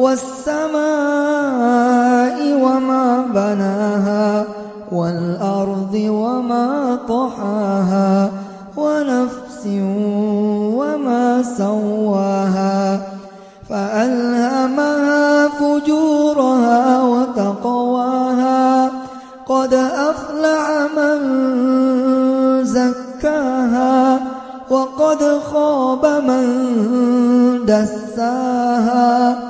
والسماء وما بناها والأرض وما طحاها ونفس وما سواها. فألهمها فجورها وتقواها. قد أفلح من زكاها وقد خاب من دساها.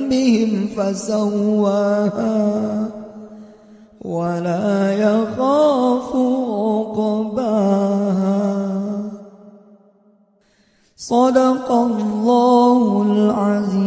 فسواها ولا يخاف عقباها. صدق الله العظيم.